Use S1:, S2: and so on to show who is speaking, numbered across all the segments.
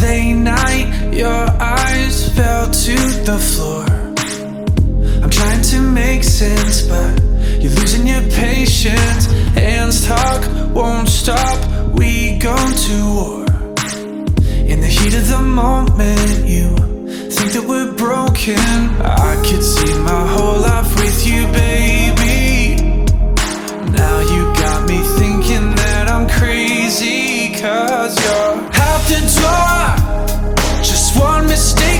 S1: Late night, your eyes fell to the floor. I'm trying to make sense, but you're losing your patience. Hands talk, won't stop. We go to war. In the heat of the moment, you think that we're broken. I could see my whole life with you, baby. Now you got me thinking that I'm crazy, cause you're out the door. Mistake,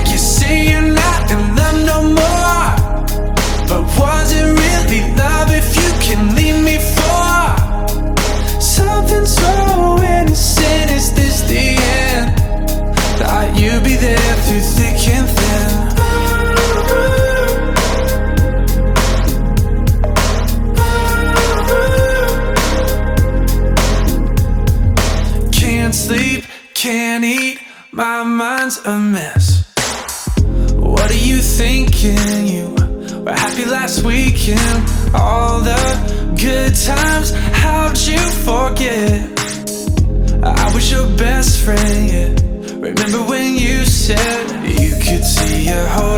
S1: my mind's a mess. What are you thinking? You were happy last weekend. All the good times, how'd you forget? I was your best friend, yeah. Remember when you said you could see your whole